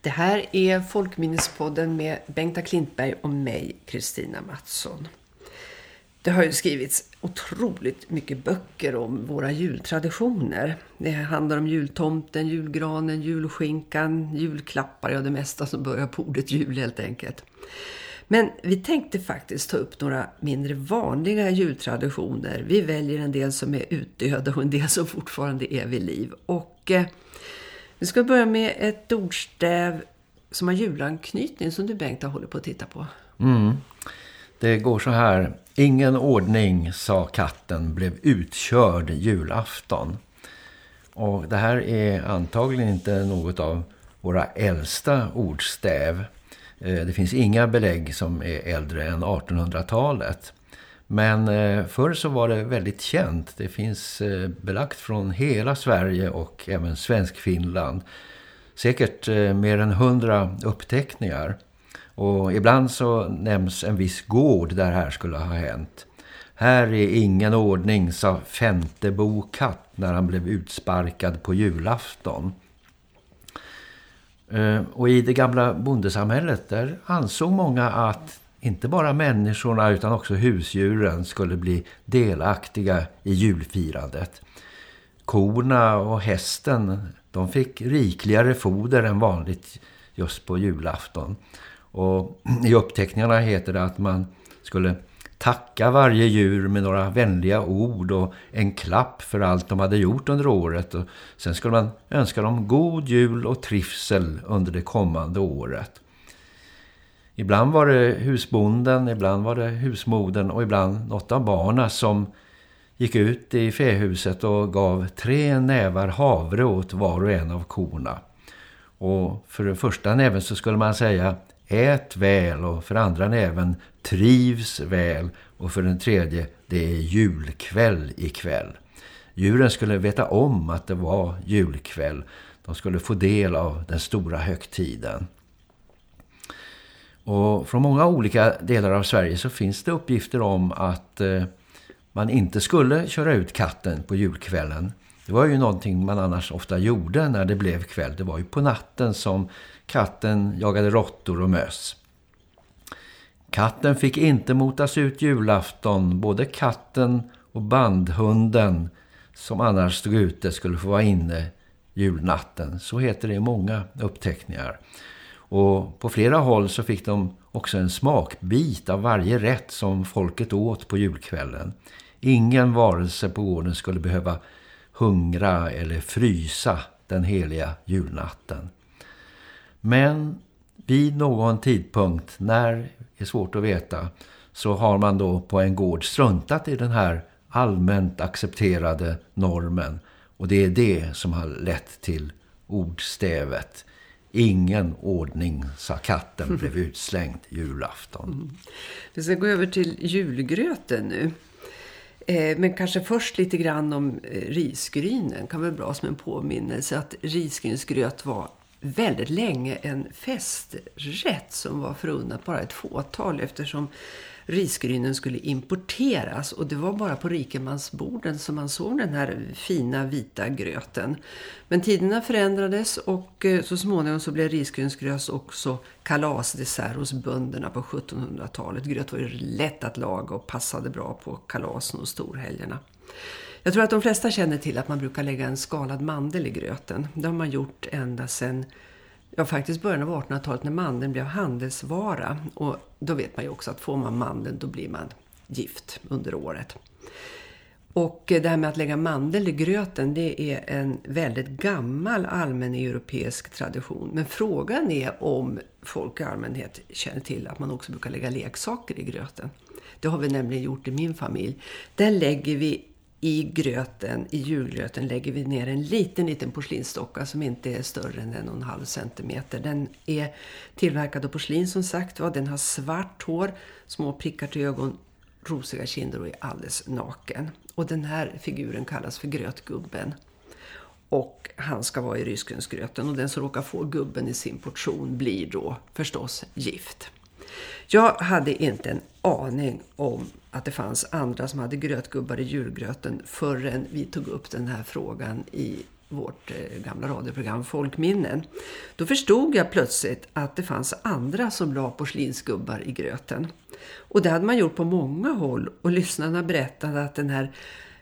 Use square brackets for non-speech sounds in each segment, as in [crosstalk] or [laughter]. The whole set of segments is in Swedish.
Det här är Folkminnespodden med Bengta Klintberg och mig, Kristina Mattsson. Det har ju skrivits otroligt mycket böcker om våra jultraditioner. Det handlar om jultomten, julgranen, julskinkan, julklappar, ja det mesta som börjar på ordet jul helt enkelt. Men vi tänkte faktiskt ta upp några mindre vanliga jultraditioner. Vi väljer en del som är utdöda och en del som fortfarande är vid liv. Och eh, vi ska börja med ett ordstäv som har julanknytning som du Bengt har hållit på att titta på. Mm. Det går så här. Ingen ordning, sa katten, blev utkörd julafton. Och det här är antagligen inte något av våra äldsta ordstäv. Eh, det finns inga belägg som är äldre än 1800-talet. Men eh, förr så var det väldigt känt. Det finns eh, belagt från hela Sverige och även svensk Finland. Säkert eh, mer än hundra uppteckningar. Och ibland så nämns en viss gård där här skulle ha hänt. Här är ingen ordning, sa Fentebo katt när han blev utsparkad på julafton. Eh, och i det gamla bondesamhället där ansåg många att inte bara människorna utan också husdjuren skulle bli delaktiga i julfirandet. Korna och hästen de fick rikligare foder än vanligt just på julafton. Och i uppteckningarna heter det att man skulle tacka varje djur med några vänliga ord och en klapp för allt de hade gjort under året. Och sen skulle man önska dem god jul och trivsel under det kommande året. Ibland var det husbonden, ibland var det husmoden och ibland något av barnen som gick ut i fähuset och gav tre nävar havre åt var och en av korna. Och för den första näven så skulle man säga ät väl och för andra näven trivs väl och för den tredje det är julkväll ikväll. Djuren skulle veta om att det var julkväll. De skulle få del av den stora högtiden. Och från många olika delar av Sverige så finns det uppgifter om att eh, man inte skulle köra ut katten på julkvällen. Det var ju någonting man annars ofta gjorde när det blev kväll. Det var ju på natten som katten jagade råttor och möss. Katten fick inte motas ut julafton. Både katten och bandhunden som annars stod ute skulle få vara inne julnatten. Så heter det i många uppteckningar. Och på flera håll så fick de också en smakbit av varje rätt som folket åt på julkvällen. Ingen varelse på gården skulle behöva hungra eller frysa den heliga julnatten. Men vid någon tidpunkt, när är svårt att veta, så har man då på en gård struntat i den här allmänt accepterade normen. Och det är det som har lett till ordstävet. Ingen ordning, sa katten, blev utslängd julafton. Mm. Vi ska gå över till julgröten nu. Eh, men kanske först lite grann om eh, risgrynen kan vara bra som en påminnelse att risgrynsgröt var väldigt länge en festrätt som var förunnat bara ett fåtal eftersom risgrynen skulle importeras och det var bara på rikemansborden som man såg den här fina vita gröten. Men tiderna förändrades och eh, så småningom så blev risgrynsgröt också kalasdessert hos bönderna på 1700-talet. Gröt var ju lätt att laga och passade bra på kalasen och storhelgerna. Jag tror att de flesta känner till att man brukar lägga en skalad mandel i gröten. Det har man gjort ända sedan ja, faktiskt början av 1800-talet när mandeln blev handelsvara. Och då vet man ju också att får man mandeln då blir man gift under året. Och det här med att lägga mandel i gröten det är en väldigt gammal allmän europeisk tradition. Men frågan är om folk i allmänhet känner till att man också brukar lägga leksaker i gröten. Det har vi nämligen gjort i min familj. Där lägger vi i gröten, i julgröten lägger vi ner en liten liten porslinsstocka som inte är större än en och en halv centimeter. Den är tillverkad av porslin som sagt var. Den har svart hår, små prickar till ögon, rosiga kinder och är alldeles naken. Och den här figuren kallas för grötgubben. Och han ska vara i ryskensgröten. och den som råkar få gubben i sin portion blir då förstås gift. Jag hade inte en aning om att det fanns andra som hade grötgubbar i julgröten förrän vi tog upp den här frågan i vårt eh, gamla radioprogram Folkminnen. Då förstod jag plötsligt att det fanns andra som la porslinsgubbar i gröten. Och det hade man gjort på många håll och lyssnarna berättade att den här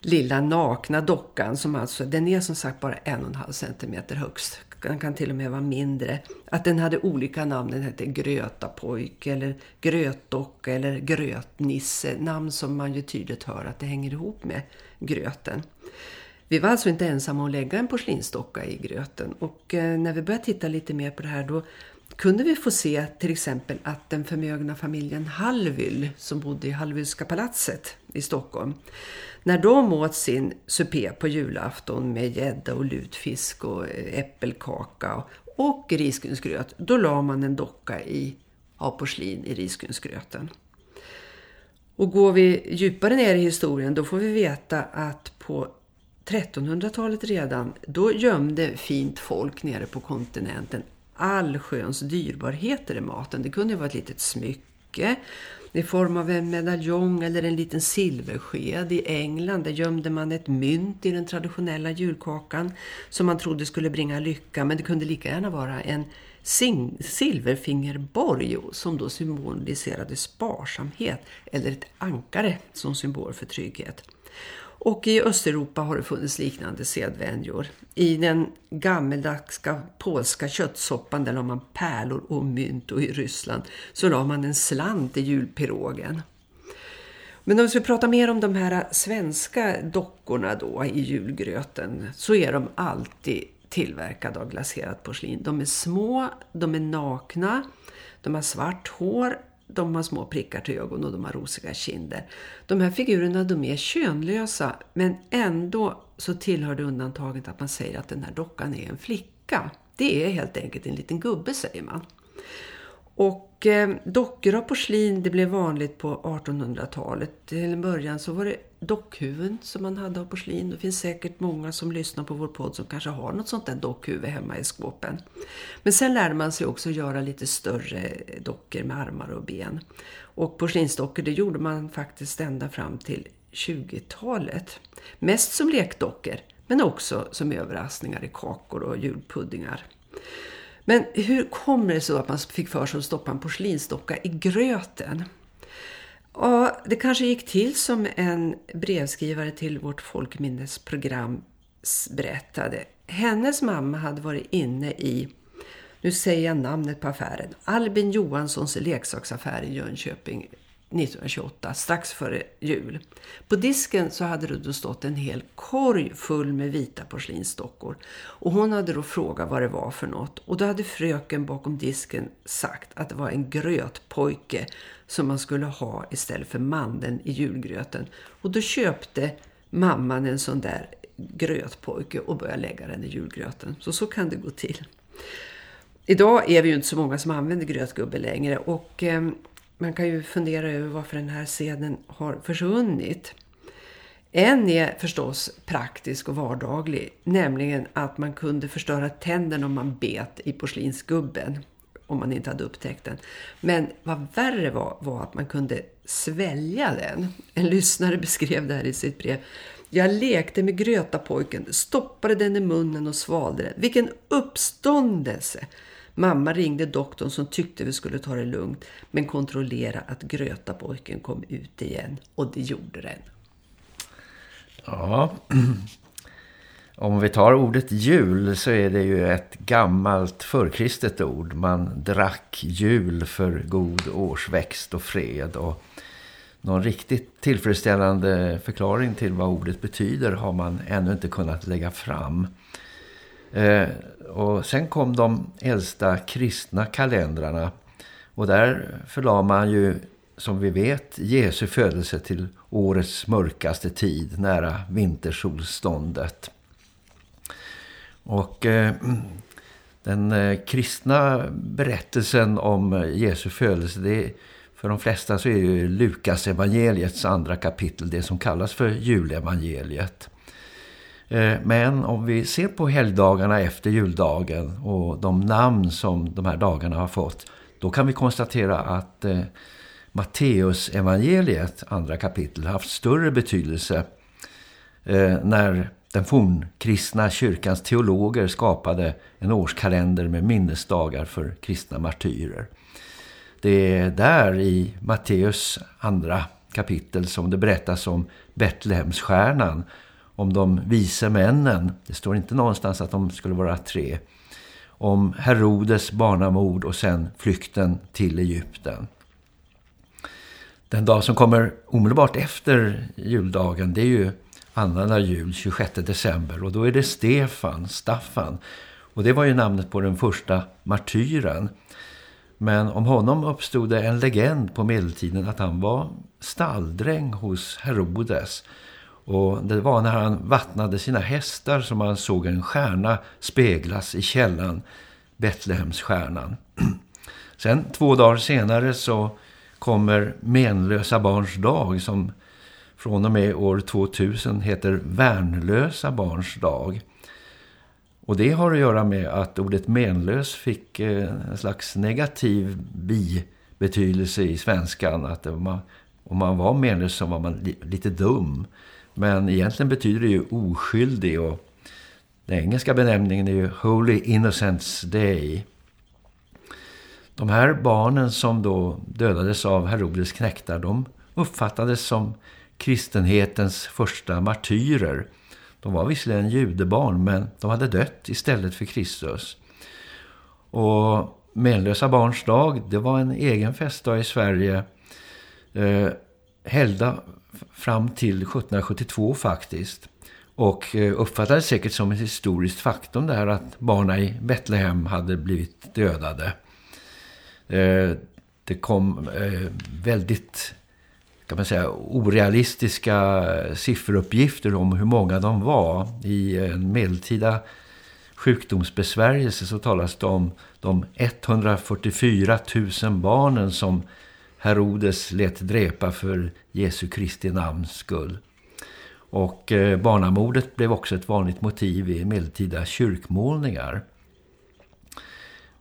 lilla nakna dockan som alltså, den är som sagt bara en och en halv centimeter högst. Den kan till och med vara mindre. Att den hade olika namn. Den hette Grötapojk eller Grötdocka eller Grötnisse. Namn som man ju tydligt hör att det hänger ihop med gröten. Vi var alltså inte ensamma att lägga en porslinsdocka i gröten. Och eh, när vi började titta lite mer på det här då kunde vi få se till exempel att den förmögna familjen Hallwyl som bodde i Hallwylska palatset i Stockholm när de åt sin supé på julafton med gädda och lutfisk och eh, äppelkaka och risgrynsgröt, då la man en docka i, av porslin i risgrynsgröten. Och går vi djupare ner i historien då får vi veta att på 1300-talet redan, då gömde fint folk nere på kontinenten allsköns dyrbarheter i maten. Det kunde vara ett litet smycke i form av en medaljong eller en liten silversked. I England där gömde man ett mynt i den traditionella julkakan som man trodde skulle bringa lycka. Men det kunde lika gärna vara en silverfingerborg som då symboliserade sparsamhet eller ett ankare som symbol för trygghet. Och i Östeuropa har det funnits liknande sedvänjor. I den gammeldagska polska köttsoppan där la man pärlor och mynt och i Ryssland så la man en slant i julpirogen. Men om vi ska prata mer om de här svenska dockorna då i julgröten så är de alltid tillverkade av glaserat porslin. De är små, de är nakna, de har svart hår de har små prickar till ögon och de har rosiga kinder. De här figurerna de är könlösa men ändå så tillhör det undantaget att man säger att den här dockan är en flicka. Det är helt enkelt en liten gubbe säger man. Och eh, dockor av porslin det blev vanligt på 1800-talet. Till en början så var det dockhuvuden som man hade av porslin. Det finns säkert många som lyssnar på vår podd som kanske har något sånt där dockhuvud hemma i skåpen. Men sen lärde man sig också göra lite större dockor med armar och ben. Och porslinsdockor det gjorde man faktiskt ända fram till 20-talet. Mest som lekdockor men också som överraskningar i kakor och julpuddingar. Men hur kommer det så att man fick för sig att stoppa en porslinsdocka i gröten? Ja, det kanske gick till som en brevskrivare till vårt folkminnesprogram berättade. Hennes mamma hade varit inne i, nu säger jag namnet på affären, Albin Johanssons leksaksaffär i Jönköping 1928, strax före jul. På disken så hade det då stått en hel korg full med vita porslinsdockor. Och hon hade då frågat vad det var för något. Och då hade fröken bakom disken sagt att det var en grötpojke som man skulle ha istället för mandeln i julgröten. Och då köpte mamman en sån där grötpojke och började lägga den i julgröten. Så så kan det gå till. Idag är vi ju inte så många som använder grötgubbe längre och... Ehm, man kan ju fundera över varför den här seden har försvunnit. En är förstås praktisk och vardaglig, nämligen att man kunde förstöra tänderna om man bet i porslinsgubben om man inte hade upptäckt den. Men vad värre var, var att man kunde svälja den. En lyssnare beskrev det här i sitt brev. Jag lekte med grötapojken, stoppade den i munnen och svalde den. Vilken uppståndelse! Mamma ringde doktorn som tyckte vi skulle ta det lugnt men kontrollera att grötapojken kom ut igen. Och det gjorde den. Ja, om vi tar ordet jul så är det ju ett gammalt förkristet ord. Man drack jul för god årsväxt och fred och någon riktigt tillfredsställande förklaring till vad ordet betyder har man ännu inte kunnat lägga fram. Eh, och sen kom de äldsta kristna kalendrarna och där förlade man ju som vi vet Jesu födelse till årets mörkaste tid nära vintersolståndet. Och eh, den eh, kristna berättelsen om Jesu födelse det för de flesta så är ju Lukas evangeliets andra kapitel det som kallas för julevangeliet. Eh, men om vi ser på helgdagarna efter juldagen och de namn som de här dagarna har fått, då kan vi konstatera att eh, Matteus evangeliet, andra kapitel, haft större betydelse eh, när den fornkristna kyrkans teologer skapade en årskalender med minnesdagar för kristna martyrer. Det är där i Matteus andra kapitel som det berättas om Betlehemsstjärnan, om de vise männen. Det står inte någonstans att de skulle vara tre. Om Herodes barnamord och sen flykten till Egypten. Den dag som kommer omedelbart efter juldagen det är ju annandag jul 26 december och då är det Stefan, Staffan. Och det var ju namnet på den första martyren. Men om honom uppstod det en legend på medeltiden att han var stalldräng hos Herodes. Och det var när han vattnade sina hästar som han såg en stjärna speglas i källan, Betlehemsstjärnan. [clears throat] Sen två dagar senare så kommer menlösa barns dag som från och med år 2000 heter värnlösa barns dag. Och det har att göra med att ordet menlös fick eh, en slags negativ bibetydelse i svenskan. Att om man, om man var menlös så var man li, lite dum. Men egentligen betyder det ju oskyldig och den engelska benämningen är ju Holy Innocents Day. De här barnen som då dödades av Herodes knäktar, de uppfattades som kristenhetens första martyrer. De var visserligen judebarn men de hade dött istället för Kristus. Och menlösa barns dag, det var en egen festdag i Sverige. Eh, helgda fram till 1772 faktiskt. Och eh, uppfattades säkert som ett historiskt faktum där att barnen i Betlehem hade blivit dödade. Eh, det kom eh, väldigt kan man säga, orealistiska sifferuppgifter om hur många de var. I en medeltida sjukdomsbesvärjelse så talas det om de 144 000 barnen som Herodes lät dräpa för Jesu Kristi namns skull. Och eh, barnamordet blev också ett vanligt motiv i medeltida kyrkmålningar.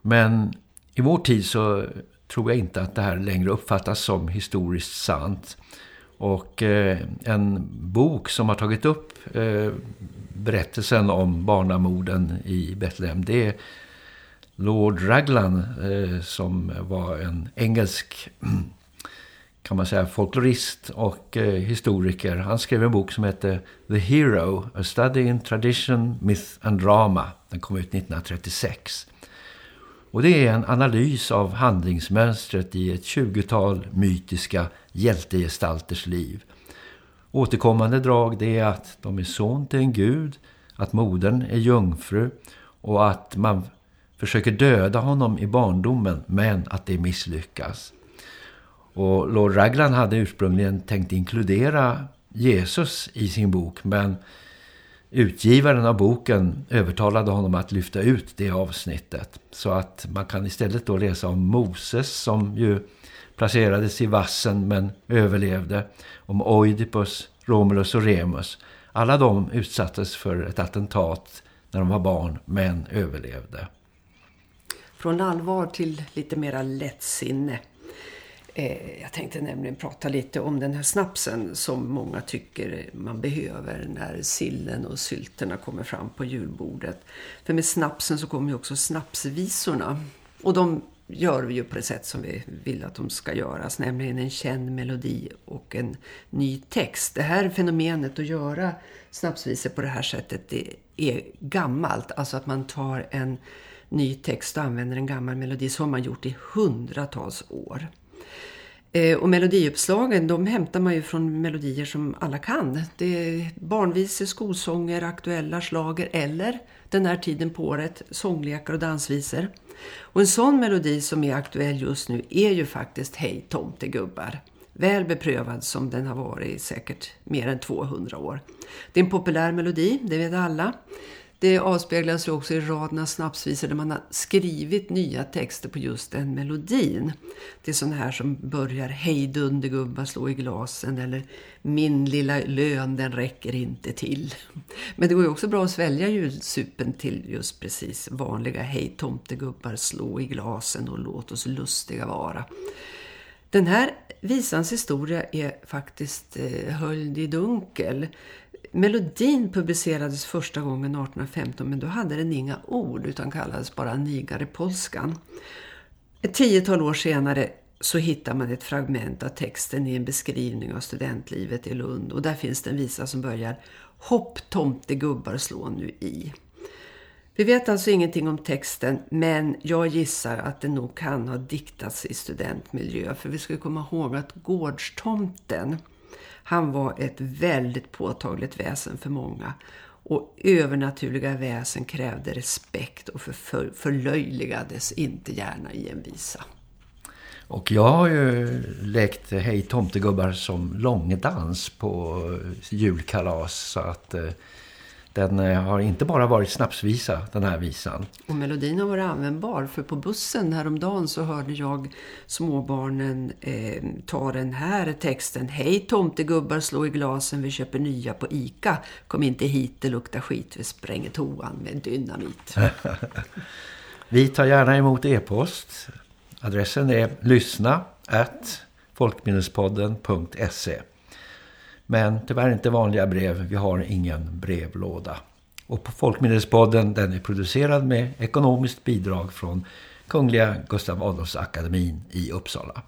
Men i vår tid så tror jag inte att det här längre uppfattas som historiskt sant. Och eh, en bok som har tagit upp eh, berättelsen om barnamorden i Betlehem det är Lord Raglan eh, som var en engelsk [clears throat] kan man säga folklorist och eh, historiker. Han skrev en bok som heter The Hero, A Study in Tradition, Myth and Drama. Den kom ut 1936. Och det är en analys av handlingsmönstret i ett 20-tal mytiska hjältegestalters liv. Återkommande drag det är att de är son till en gud, att modern är jungfru och att man försöker döda honom i barndomen men att det misslyckas. Och Lord Raglan hade ursprungligen tänkt inkludera Jesus i sin bok men Utgivaren av boken övertalade honom att lyfta ut det avsnittet så att man kan istället då läsa om Moses som ju placerades i vassen men överlevde, om Oidipus, Romulus och Remus. Alla de utsattes för ett attentat när de var barn men överlevde. Från allvar till lite mera lättsinne. Eh, jag tänkte nämligen prata lite om den här snapsen som många tycker man behöver när sillen och sylterna kommer fram på julbordet. För med snapsen så kommer ju också snapsvisorna. Och de gör vi ju på det sätt som vi vill att de ska göras, nämligen en känd melodi och en ny text. Det här fenomenet att göra snapsvisor på det här sättet det är gammalt, alltså att man tar en ny text och använder en gammal melodi. Så har man gjort i hundratals år. Eh, och melodiuppslagen de hämtar man ju från melodier som alla kan. Det är barnvisor, skolsånger, aktuella slager eller den här tiden på året sånglekar och dansvisor. Och en sån melodi som är aktuell just nu är ju faktiskt Hej tomtegubbar. Väl beprövad som den har varit i säkert mer än 200 år. Det är en populär melodi, det vet alla. Det avspeglas också i raderna snapsvisor där man har skrivit nya texter på just den melodin. Det är sådana här som börjar Hej dundergubbar slå i glasen eller Min lilla lön den räcker inte till. Men det går ju också bra att svälja julsupen till just precis vanliga Hej tomtegubbar slå i glasen och låt oss lustiga vara. Den här visans historia är faktiskt eh, höljd i dunkel melodin publicerades första gången 1815 men då hade den inga ord utan kallades bara Nigare Polskan. Ett tiotal år senare så hittar man ett fragment av texten i en beskrivning av studentlivet i Lund och där finns det en visa som börjar Hopp tomtegubbar slå nu i. Vi vet alltså ingenting om texten men jag gissar att det nog kan ha diktats i studentmiljö för vi ska komma ihåg att gårdstomten han var ett väldigt påtagligt väsen för många och övernaturliga väsen krävde respekt och för, förlöjligades inte gärna i en visa. Och jag har ju lekt Hej tomtegubbar som långdans på julkalas så att eh, den eh, har inte bara varit snapsvisa, den här visan. Och melodin har varit användbar, för på bussen häromdagen så hörde jag småbarnen eh, ta den här texten. Hej tomtegubbar, slå i glasen, vi köper nya på Ica. Kom inte hit, det luktar skit, vi spränger toan med dynamit. [laughs] vi tar gärna emot e-post. Adressen är lyssna at folkminnespodden.se men tyvärr inte vanliga brev. Vi har ingen brevlåda. Och på Folkminnespodden den är producerad med ekonomiskt bidrag från Kungliga Gustav Adolfs akademin i Uppsala.